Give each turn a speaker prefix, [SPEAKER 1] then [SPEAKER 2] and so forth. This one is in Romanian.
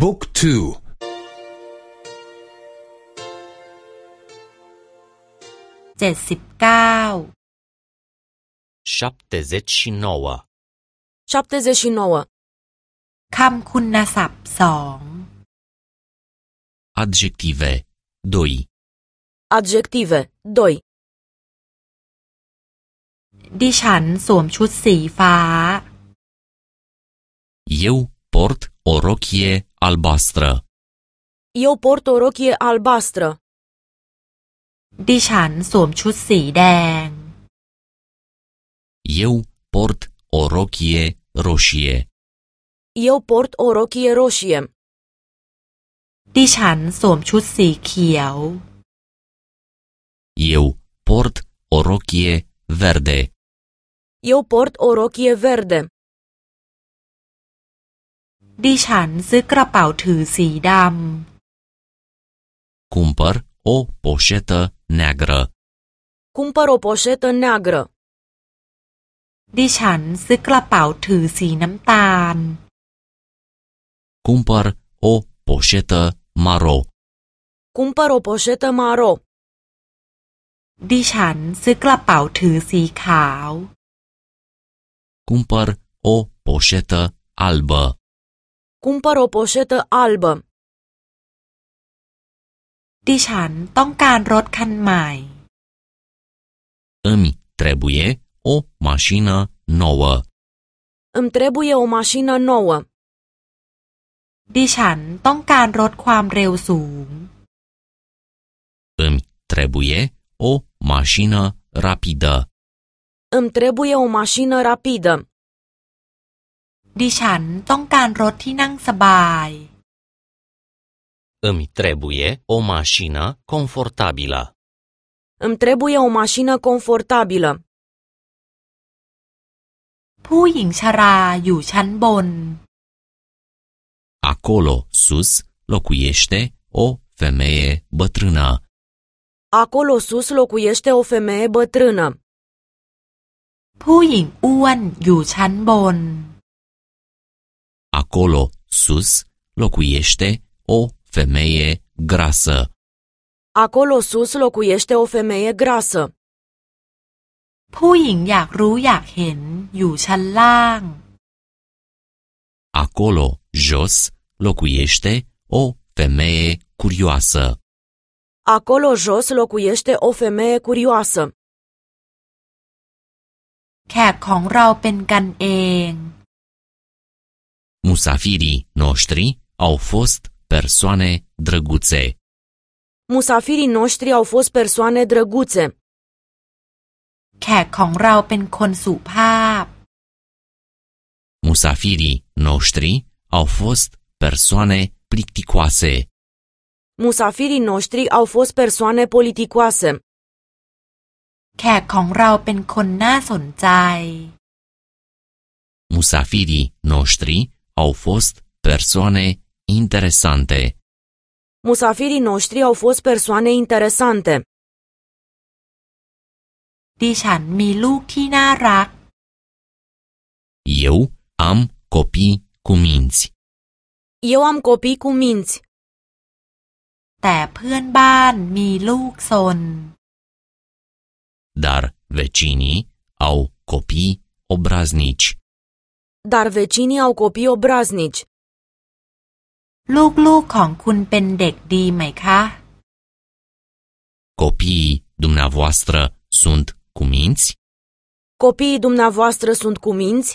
[SPEAKER 1] บุ๊กทู
[SPEAKER 2] เจ็ดสิบเก้า
[SPEAKER 3] șaptezeci și nouă
[SPEAKER 4] 79.
[SPEAKER 2] คำคุณศัพท์สอง
[SPEAKER 3] adjective 2
[SPEAKER 4] Adjective 2.
[SPEAKER 2] ดิฉันสวมชุดสีฟ้า
[SPEAKER 3] Eu port o rochie albastră.
[SPEAKER 4] Eu port o rochie albastră.
[SPEAKER 2] ดิฉันสวมชุดสีแดง
[SPEAKER 3] Eu port o rochie roșie.
[SPEAKER 4] Eu port o rochie roșie.
[SPEAKER 2] ดิฉันสวมชุดสีเขียว
[SPEAKER 3] Eu port o rochie verde.
[SPEAKER 4] Eu port o rochie verde.
[SPEAKER 2] ดิฉันซื้อกระเป๋าถือสีด
[SPEAKER 3] Cumpăr o poșetă neagră.
[SPEAKER 4] Cumpăr o poșetă neagră. ำ
[SPEAKER 2] ดิฉันซื้อกระเป๋าถือสีน้ำตาล
[SPEAKER 3] Cumpăr o poșetă maro.
[SPEAKER 4] Cumpăr o poșetă maro.
[SPEAKER 2] ดิฉันซื้อกระเป๋าถือสีขาว
[SPEAKER 3] Cumpăr o poșetă albă.
[SPEAKER 4] Cumpăr o poșetă albă.
[SPEAKER 2] ดิฉันต้องการรถคันใหม่
[SPEAKER 3] Îmi trebuie o mașină nouă.
[SPEAKER 4] Îmi trebuie o mașină nouă.
[SPEAKER 2] ดิฉันต้องการรถความเร็วสูง
[SPEAKER 3] Îmi trebuie o mașină rapidă.
[SPEAKER 4] Îmi trebuie o mașină rapidă.
[SPEAKER 2] ดิฉันต้องการรถที่นั่งสบาย
[SPEAKER 3] Îmi trebuie o mașină confortabilă.
[SPEAKER 4] Îmi trebuie o mașină confortabilă.
[SPEAKER 2] ผู้หญิงชราอยู่ชั้นบน
[SPEAKER 3] Acolo sus locuiește o femeie bătrână.
[SPEAKER 4] Acolo sus locuiește o femeie bătrână.
[SPEAKER 2] ผู้หญิงอ้วนอยู่ชั้นบน
[SPEAKER 3] Acolo sus locuiește o femeie grasă.
[SPEAKER 4] Acolo sus locuiește o femeie grasă.
[SPEAKER 2] ผู้หญิงอยากรู้อยากเห็นอยู่ชั้นล่าง
[SPEAKER 3] Acolo jos locuiește o femeie curioasă.
[SPEAKER 4] Acolo jos locuiește o femeie curioasă.
[SPEAKER 2] แขกของเราเป็นกันเอง
[SPEAKER 3] Musafirii noștri au fost persoane drăguțe.
[SPEAKER 4] Musafirii noștri au fost persoane drăguțe.
[SPEAKER 2] แขกของเราเป็นคนสุภาพ
[SPEAKER 3] Musafirii noștri au fost persoane plicticoase.
[SPEAKER 4] Musafirii noștri au fost persoane politicoase.
[SPEAKER 2] แขกของเราเป็นคนน่าสนใจ
[SPEAKER 3] Musafirii noștri au fost persoane interesante.
[SPEAKER 4] Musafirii noștri au fost persoane interesante.
[SPEAKER 2] ดิฉันมีลูกที่น่ารัก
[SPEAKER 3] Eu am copii cu minți,
[SPEAKER 4] Eu am copii cu minți,
[SPEAKER 2] แต่เพื่อนบ้านมีลูกซน
[SPEAKER 3] dar vecinii au copii obraznici.
[SPEAKER 4] dar vecinii au copii obraznici.
[SPEAKER 2] ลูกๆของคุณเป็นเด็กดีไหมคะ
[SPEAKER 3] Copiii dumneavoastră sunt cu minți?
[SPEAKER 4] Copiii dumneavoastră sunt cu minți?